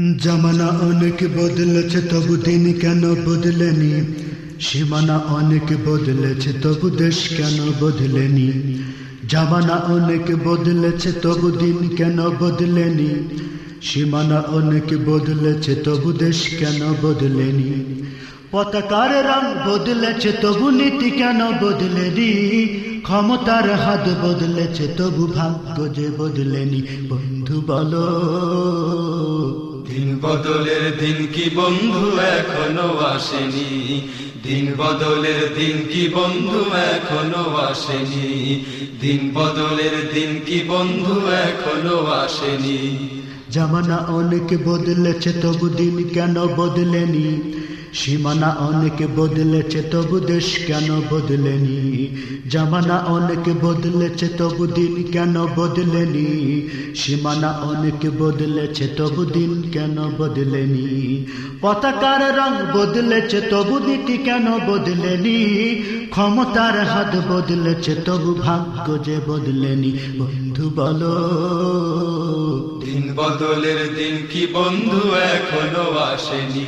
জামানা অনেক বদলেছে তবু দিন কেন বদলেনি সীমানা অনেক বদলেছে তবু দেশ কেন বদলেনি জামানা অনেক বদলেছে তবু দিন কেন বদলেনি সীমানা অনেক বদলেছে তবু দেশ কেন বদলেনি পতাকার রং বদলেছে তবু নীতি কেন বদলেনি ক্ষমতার হাত বদলেছে, তবু ভাগ্য যে বদলেনি? বন্ধু বলো। দিন বদলের দিন কি বন্ধু এখনও আসেনি? দিন বদলের দিন কি বন্ধু এখনও আসেনি? দিন বদলের দিন কি বন্ধু এখনও আসেনি? জামানা অনেক বদলেছে, তবু দিন কেন বদলেনি? সীমানা অনেক বদলেছে, তবু দেশ কেন বদলেনি? জামানা অনেক বদলেছে, তবু দিন কেন বদলেনি? সীমানা অনেক বদলেছে, তবু দিন কেন বদলেনি? পতাকার রং বদলেছে, তবু নীতি কেন বদলেনি? ক্ষমতার হাত বদলেছে, তবু ভাগ্য যে বদলেনি? বন্ধু বলো, দিন বদলের দিন কি বন্ধু এখনও আসেনি?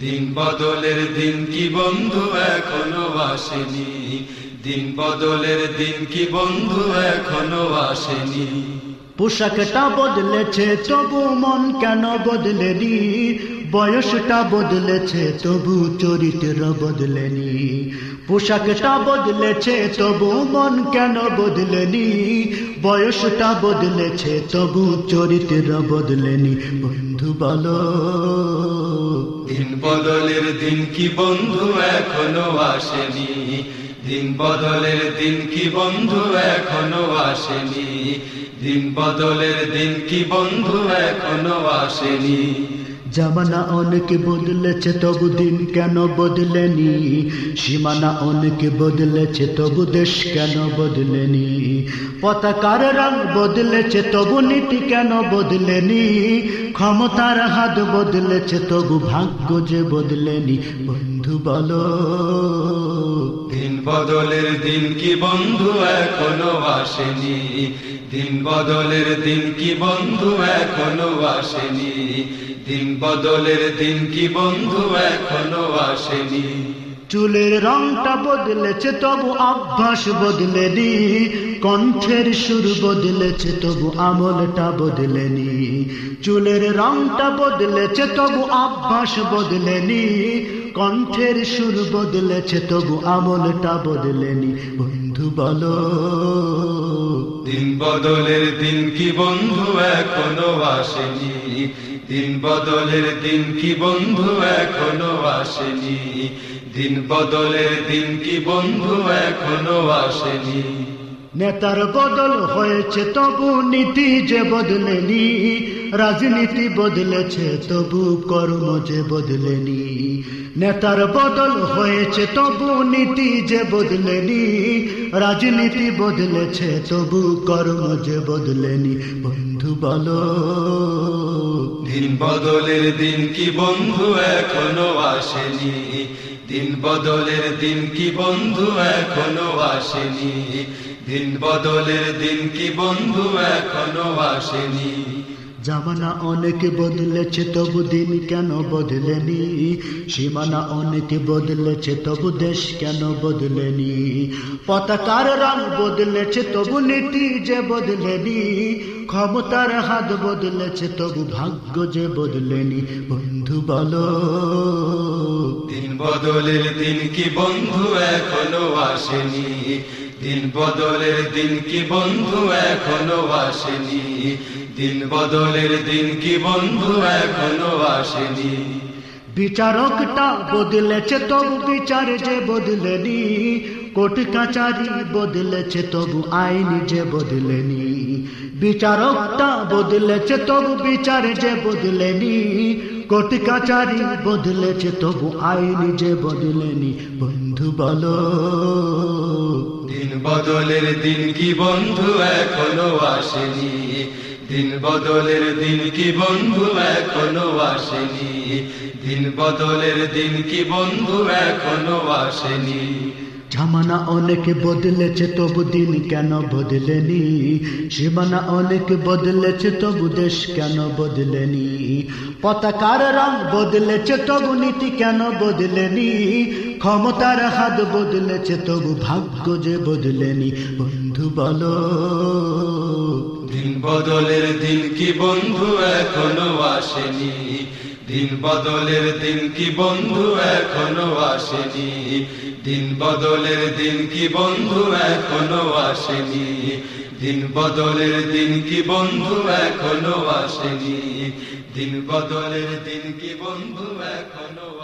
দিন বদলের দিন কি বন্ধু এখনও আসেনি? দিন বদলের দিন কি বন্ধু এখনও আসেনি? পোশাকটা বদলেছে, তবু মন কেন বদলেনি? বয়সটা বদলেছে, তবু চরিত্র বদলেনি। পোশাকটা বদলেছে, তবু মন কেন বদলেনি? বয়সটা বদলেছে, তবু চরিত্র বদলেনি। বন্ধু বলো। দিন বদলের দিন কি বন্ধু এখনও আসেনি? দিন বদলের দিন কি বন্ধু এখনও আসেনি? দিন বদলের দিন কি বন্ধু এখনও আসেনি? জামানা অনেক বদলেছে, তবু দিন কেন বদলেনি? সীমানা অনেক বদলেছে, তবু দেশ কেন বদলেনি? পতাকার রং বদলেছে, তবু নীতি কেন বদলেনি? ক্ষমতার হাত বদলেছে, তবু ভাগ্য যে বদলেনি? বন্ধু বলো। দিন বদলের দিন কি বন্ধু এখনও আসেনি? দিন বদলের দিন কি বন্ধু এখনও আসেনি? দিন বদলের দিন কি বন্ধু এখনও আসেনি? চুলের রংটা বদলেছে, তবু অভ্যাস বদলেনি। কণ্ঠের সুর বদলেছে, তবু আমলটা বদলেনি। চুলের রংটা বদলেছে, তবু অভ্যাস বদলেনি। কণ্ঠের সুর বদলেছে, তবু আমলটা বদলেনি। বন্ধু বলো। দিন বদলের দিন কি বন্ধু এখনও আসেনি? দিন বদলের দিন কি বন্ধু এখনও আসেনি? দিন বদলের দিন কি বন্ধু এখনও আসেনি? নেতার বদল হয়েছে তবু নীতি যে বদলেনি, রাজনীতি বদলেছে, তবু কর্ম যে বদলেনি। নেতার বদল হয়েছে তবু নীতি যে বদলেনি, রাজনীতি বদলেছে, তবু কর্ম যে বদলেনি। বন্ধু বলো। দিন বদলের দিন কি বন্ধু এখনও আসেনি? দিন বদলের দিন কি বন্ধু এখনও আসেনি? দিন বদলের দিন কি বন্ধু এখনও আসেনি? জামানা অনেক বদলেছে তবু দিন কেন বদলেনি? সীমানা অনেক বদলেছে তবু দেশ কেন বদলেনি? পতাকার রং বদলেছে তবু নীতি যে বদলেনি? ক্ষমতার হাত বদলেছে তবু ভাগ্য যে বদলেনি? বন্ধু বলো। দিন বদলের দিন কি বন্ধু এখনও আসেনি? দিন বদলের দিন কি বন্ধু এখনও আসেনি? দিন বদলের দিন কি বন্ধু এখনও আসেনি? বিচারকটা বদলেছে তবু বিচার যে বদলেনি। কোর্ট কাচারি বদলেছে তবু আইন যে বদলেনি। বিচারকটা বদলেছে তবু বিচার যে বদলেনি। কোর্ট কাচারি বদলেছে তবু আইন যে বদলেনি। বন্ধু বলো। দিন বদলের দিন কি বন্ধু এখনও আসেনি? দিন বদলের দিন কি বন্ধু এখনও আসেনি? দিন বদলের দিন কি বন্ধু এখনও আসেনি? জামানা অনেক বদলেছে, তবু দিন কেন বদলেনি? সীমানা অনেক বদলেছে, তবু দেশ কেন বদলেনি? পতাকার রং বদলেছে, তবু নীতি কেন বদলেনি? ক্ষমতার হাত বদলেছে, তবু ভাগ্য যে বদলেনি? বন্ধু বলো, দিন বদলের দিন কি বন্ধু এখনও আসেনি? দিন বদলের দিন কি বন্ধু এখনও আসেনি? দিন বদলের দিন কি বন্ধু এখনও আসেনি? দিন বদলের দিন কি বন্ধু এখনও আসেনি? দিন বদলের দিন কি বন্ধু এখনও